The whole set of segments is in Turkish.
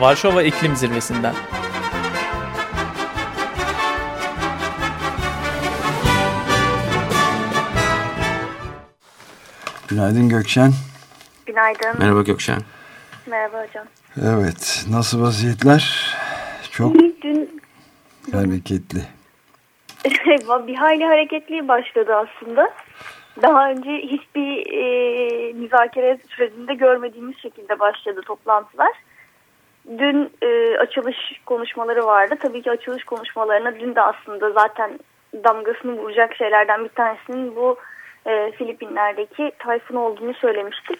Varşova İklim Zirvesi'nden. Günaydın Gökşen. Günaydın. Merhaba Gökşen. Merhaba hocam. Evet, nasıl vaziyetler? Çok İyi, dün hareketli. bir hayli hareketli başladı aslında. Daha önce hiçbir e, müzakere sürecinde görmediğimiz şekilde başladı toplantılar. Dün e, açılış konuşmaları vardı. Tabii ki açılış konuşmalarına dün de aslında zaten damgasını vuracak şeylerden bir tanesinin bu e, Filipinler'deki tayfun olduğunu söylemiştik.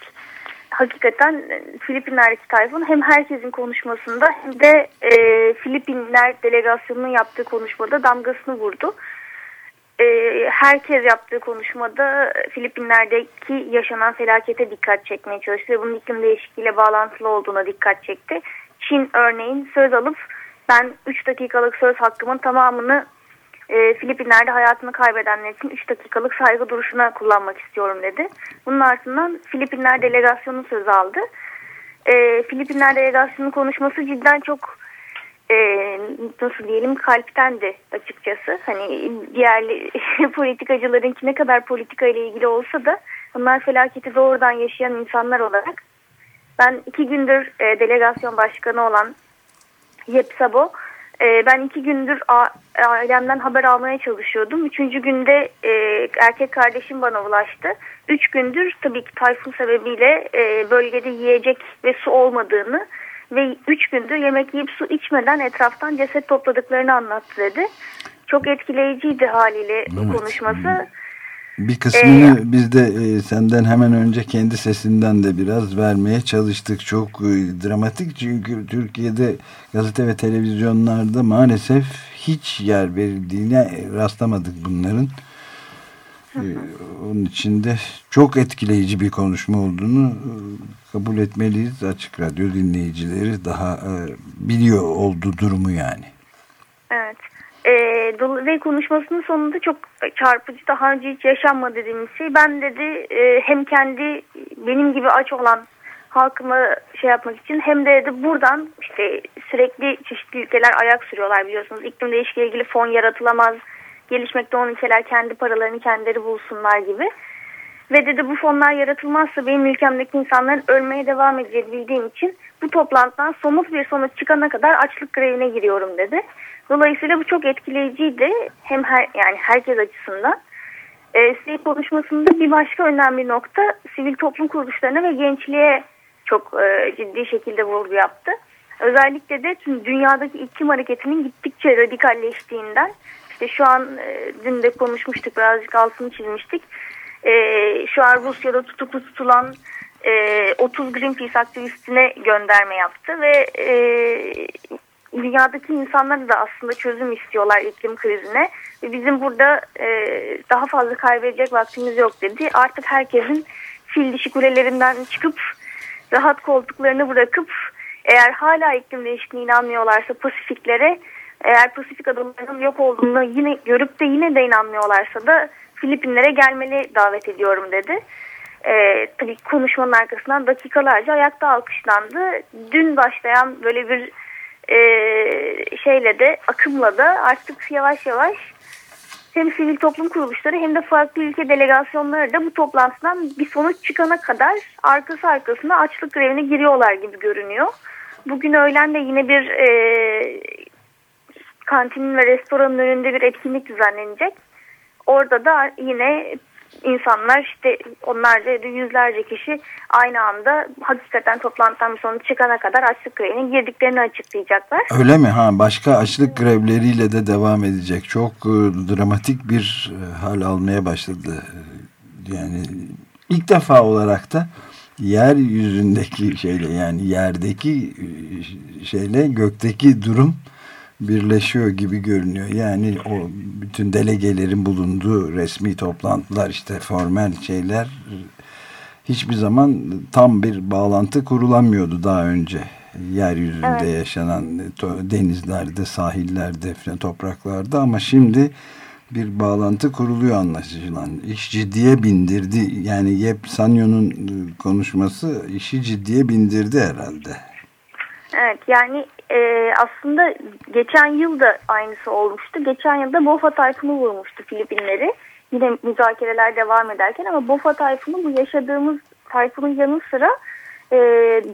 Hakikaten e, Filipinler'deki tayfun hem herkesin konuşmasında hem de e, Filipinler delegasyonunun yaptığı konuşmada damgasını vurdu. E, herkes yaptığı konuşmada Filipinler'deki yaşanan felakete dikkat çekmeye çalıştı ve bunun iklim değişikliğiyle bağlantılı olduğuna dikkat çekti. Çin örneğin söz alıp ben 3 dakikalık söz hakkımın tamamını e, Filipinler'de hayatını kaybedenler için 3 dakikalık saygı duruşuna kullanmak istiyorum dedi. Bunun ardından Filipinler delegasyonu söz aldı. E, Filipinler delegasyonun konuşması cidden çok e, nasıl diyelim kalptendi açıkçası. Hani diğer politikacılarınki ne kadar politika ile ilgili olsa da onlar felaketi doğrudan yaşayan insanlar olarak ben iki gündür e, delegasyon başkanı olan Yep Sabo e, ben iki gündür ailemden haber almaya çalışıyordum. Üçüncü günde e, erkek kardeşim bana ulaştı. Üç gündür tabii ki tayfun sebebiyle e, bölgede yiyecek ve su olmadığını ve üç gündür yemek yiyip su içmeden etraftan ceset topladıklarını anlattı dedi. Çok etkileyiciydi haliyle Evet. konuşması. Bir kısmını biz de e, senden hemen önce kendi sesinden de biraz vermeye çalıştık. Çok e, dramatik çünkü Türkiye'de gazete ve televizyonlarda maalesef hiç yer verildiğine rastlamadık bunların. E, onun için de çok etkileyici bir konuşma olduğunu e, kabul etmeliyiz. Açık Radyo dinleyicileri daha e, biliyor olduğu durumu yani. Evet. Dolu- ve konuşmasının sonunda çok çarpıcı daha önce hiç yaşanmadı dediğimiz şey. Ben dedi e, hem kendi benim gibi aç olan halkıma şey yapmak için hem de dedi buradan işte sürekli çeşitli ülkeler ayak sürüyorlar biliyorsunuz. İklim değişikliği ilgili fon yaratılamaz. Gelişmekte olan ülkeler kendi paralarını kendileri bulsunlar gibi. Ve dedi bu fonlar yaratılmazsa benim ülkemdeki insanların ölmeye devam edeceğini için bu toplantıdan somut bir sonuç çıkana kadar açlık grevine giriyorum dedi. Dolayısıyla bu çok etkileyiciydi. Hem her, yani herkes açısından. Ee, Sivil konuşmasında bir başka önemli nokta sivil toplum kuruluşlarına ve gençliğe çok e, ciddi şekilde vurgu yaptı. Özellikle de tüm dünyadaki iklim hareketinin gittikçe radikalleştiğinden işte şu an e, dün de konuşmuştuk birazcık altını çizmiştik. E, şu an Rusya'da tutuklu tutulan e, 30 Greenpeace aktivistine gönderme yaptı ve e, dünyadaki insanlar da aslında çözüm istiyorlar iklim krizine. Bizim burada e, daha fazla kaybedecek vaktimiz yok dedi. Artık herkesin fil dişi kulelerinden çıkıp rahat koltuklarını bırakıp eğer hala iklim değişikliğine inanmıyorlarsa Pasifiklere eğer Pasifik adalarının yok olduğunu yine görüp de yine de inanmıyorlarsa da Filipinlere gelmeli davet ediyorum dedi. Ee, tabii konuşmanın arkasından dakikalarca ayakta alkışlandı. Dün başlayan böyle bir e, şeyle de akımla da artık yavaş yavaş hem sivil toplum kuruluşları hem de farklı ülke delegasyonları da bu toplantıdan bir sonuç çıkana kadar arkası arkasına açlık grevine giriyorlar gibi görünüyor. Bugün öğlen de yine bir e, kantinin ve restoranın önünde bir etkinlik düzenlenecek. Orada da yine insanlar işte onlarca yüzlerce kişi aynı anda hakikaten toplantıdan bir sonuç çıkana kadar açlık grevine girdiklerini açıklayacaklar. Öyle mi? Ha başka açlık grevleriyle de devam edecek. Çok e, dramatik bir e, hal almaya başladı. Yani ilk defa olarak da yeryüzündeki şeyle yani yerdeki e, şeyle gökteki durum birleşiyor gibi görünüyor. Yani o bütün delegelerin bulunduğu resmi toplantılar işte formel şeyler hiçbir zaman tam bir bağlantı kurulamıyordu daha önce. Yeryüzünde Evet. yaşanan denizlerde, sahillerde, falan topraklarda ama şimdi bir bağlantı kuruluyor anlaşılan. İş ciddiye bindirdi. Yani Yep Sanyo'nun e, konuşması işi ciddiye bindirdi herhalde. Evet yani e, aslında geçen yıl da aynısı olmuştu. Geçen yılda Bofa tayfunu vurmuştu Filipinleri. Yine müzakereler devam ederken ama Bofa tayfunu bu yaşadığımız tayfunun yanı sıra e,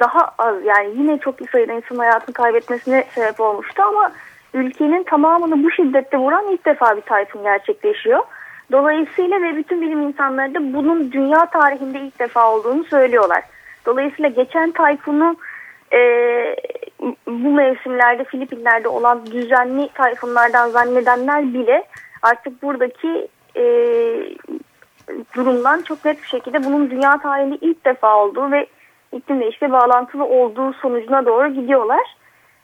daha az yani yine çok sayıda insan hayatını kaybetmesine sebep olmuştu ama ülkenin tamamını bu şiddette vuran ilk defa bir tayfun gerçekleşiyor. Dolayısıyla ve bütün bilim insanları da bunun dünya tarihinde ilk defa olduğunu söylüyorlar. Dolayısıyla geçen tayfunu e, bu mevsimlerde Filipinler'de olan düzenli tayfunlardan zannedenler bile artık buradaki e, durumdan çok net bir şekilde bunun dünya tarihinde ilk defa olduğu ve iklim değişikliği bağlantılı olduğu sonucuna doğru gidiyorlar.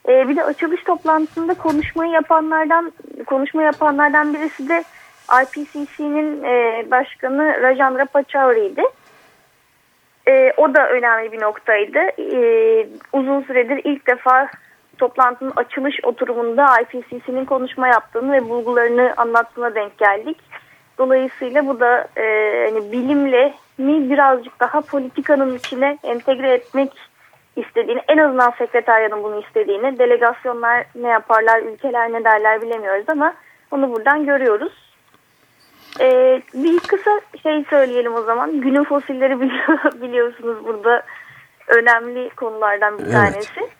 E, bir de açılış toplantısında konuşmayı yapanlardan konuşma yapanlardan birisi de IPCC'nin e, başkanı Rajendra Pachauri'ydi. E, o da önemli bir noktaydı. E, uzun süredir ilk defa toplantının açılış oturumunda IPCC'nin konuşma yaptığını ve bulgularını anlattığına denk geldik. Dolayısıyla bu da e, hani bilimle mi birazcık daha politikanın içine entegre etmek istediğini, en azından sekreteryanın bunu istediğini, delegasyonlar ne yaparlar, ülkeler ne derler bilemiyoruz ama onu buradan görüyoruz. Ee, bir kısa şey söyleyelim o zaman. Günün fosilleri biliyorsunuz burada önemli konulardan bir tanesi. Evet.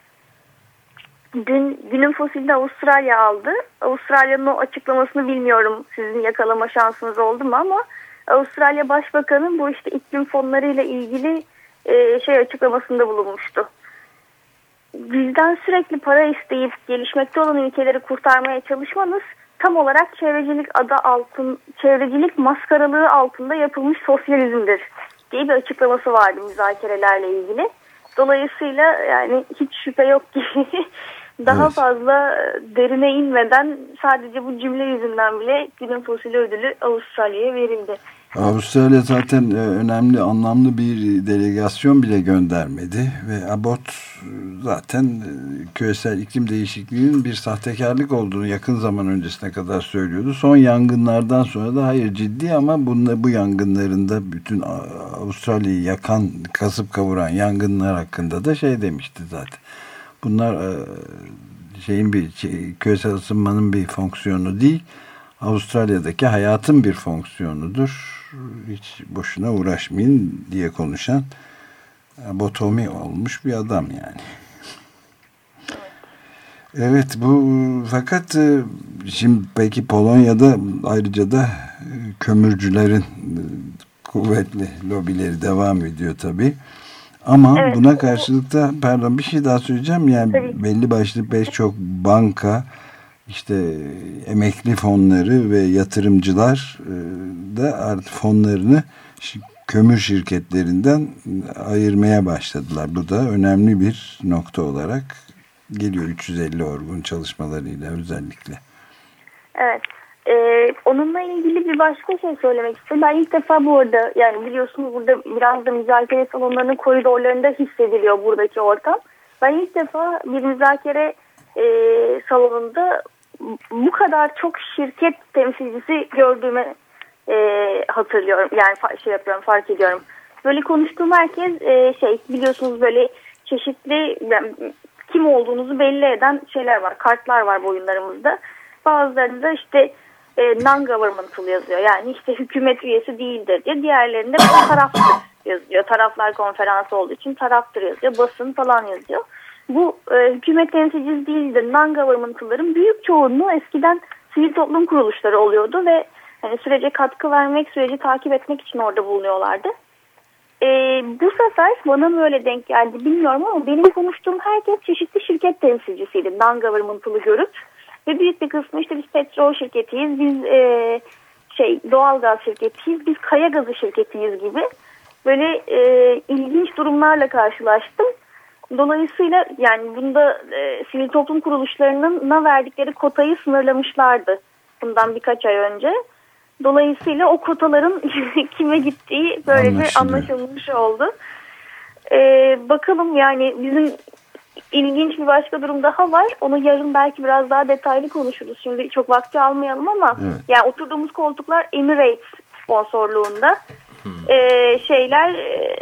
Dün günün fosilini Avustralya aldı. Avustralya'nın o açıklamasını bilmiyorum sizin yakalama şansınız oldu mu ama Avustralya Başbakanı bu işte iklim fonlarıyla ilgili e, şey açıklamasında bulunmuştu. Bizden sürekli para isteyip gelişmekte olan ülkeleri kurtarmaya çalışmanız tam olarak çevrecilik adı altın, çevrecilik maskaralığı altında yapılmış sosyalizmdir diye bir açıklaması vardı müzakerelerle ilgili. Dolayısıyla yani hiç şüphe yok ki daha evet. fazla derine inmeden sadece bu cümle yüzünden bile günün fosili ödülü Avustralya'ya verildi. Avustralya zaten e, önemli, anlamlı bir delegasyon bile göndermedi ve Abbott zaten e, küresel iklim değişikliğinin bir sahtekarlık olduğunu yakın zaman öncesine kadar söylüyordu. Son yangınlardan sonra da hayır ciddi ama bununla, bu yangınlarında bütün Avustralya'yı yakan, kasıp kavuran yangınlar hakkında da şey demişti zaten. Bunlar e, şeyin bir şey, küresel ısınmanın bir fonksiyonu değil. Avustralya'daki hayatın bir fonksiyonudur hiç boşuna uğraşmayın diye konuşan botomi olmuş bir adam yani. Evet bu fakat e, şimdi peki Polonya'da ayrıca da e, kömürcülerin kuvvetli lobileri devam ediyor tabi. Ama evet. buna karşılık da pardon bir şey daha söyleyeceğim. Yani Tabii. belli başlı pek çok banka işte emekli fonları ve yatırımcılar e, da artık fonlarını kömür şirketlerinden ayırmaya başladılar. Bu da önemli bir nokta olarak geliyor 350 orgun çalışmalarıyla özellikle. Evet. Ee, onunla ilgili bir başka şey söylemek istiyorum. Ben ilk defa bu arada yani biliyorsunuz burada biraz da müzakere salonlarının koridorlarında hissediliyor buradaki ortam. Ben ilk defa bir müzakere e, salonunda bu kadar çok şirket temsilcisi gördüğümü e, hatırlıyorum. Yani şey yapıyorum, fark ediyorum. Böyle konuştuğum herkes e, şey biliyorsunuz böyle çeşitli yani, kim olduğunuzu belli eden şeyler var. Kartlar var bu oyunlarımızda. Bazılarında işte e, non-governmental yazıyor. Yani işte hükümet üyesi değildir diye. Diğerlerinde taraftır yazıyor. Taraflar konferansı olduğu için taraftır yazıyor. Basın falan yazıyor bu e, hükümet temsilcisi değildir. Non-governmental'ların büyük çoğunluğu eskiden sivil toplum kuruluşları oluyordu ve hani sürece katkı vermek, süreci takip etmek için orada bulunuyorlardı. E, bu sefer bana böyle denk geldi bilmiyorum ama benim konuştuğum herkes çeşitli şirket temsilcisiydi non-governmental'ı görüp ve büyük bir kısmı işte biz petrol şirketiyiz, biz e, şey doğalgaz şirketiyiz, biz kaya gazı şirketiyiz gibi böyle e, ilginç durumlarla karşılaştım. Dolayısıyla yani bunda e, sivil toplum kuruluşlarının verdikleri kotayı sınırlamışlardı bundan birkaç ay önce. Dolayısıyla o kotaların kime gittiği böylece anlaşılmış oldu. Ee, bakalım yani bizim ilginç bir başka durum daha var. Onu yarın belki biraz daha detaylı konuşuruz. Şimdi çok vakti almayalım ama evet. yani oturduğumuz koltuklar Emirates sponsorluğunda. Hmm. Ee, şeyler e,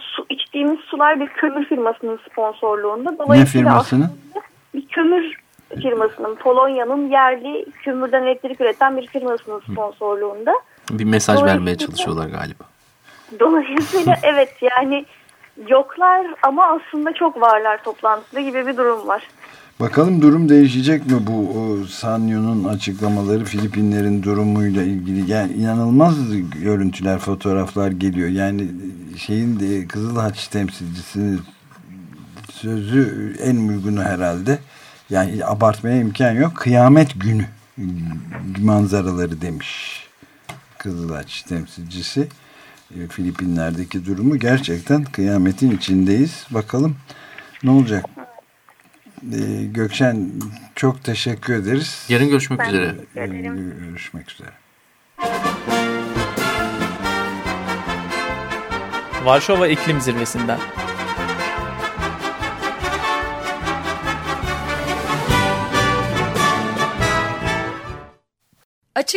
su, iç içtiğimiz sular bir kömür firmasının sponsorluğunda. Ne firmasının? Bir kömür firmasının, Polonya'nın yerli kömürden elektrik üreten bir firmasının sponsorluğunda. Bir mesaj vermeye çalışıyorlar galiba. Dolayısıyla evet yani yoklar ama aslında çok varlar toplantıda gibi bir durum var. Bakalım durum değişecek mi bu Sanyo'nun açıklamaları Filipinlerin durumuyla ilgili yani inanılmaz görüntüler fotoğraflar geliyor yani şeyin de Kızılhaç temsilcisinin sözü en uygunu herhalde yani abartmaya imkan yok kıyamet günü manzaraları demiş Kızılhaç temsilcisi Filipinler'deki durumu gerçekten kıyametin içindeyiz bakalım ne olacak ee, Gökşen çok teşekkür ederiz. Yarın görüşmek ben üzere. Görüşmek üzere. Varşova İklim Zirvesi'nden.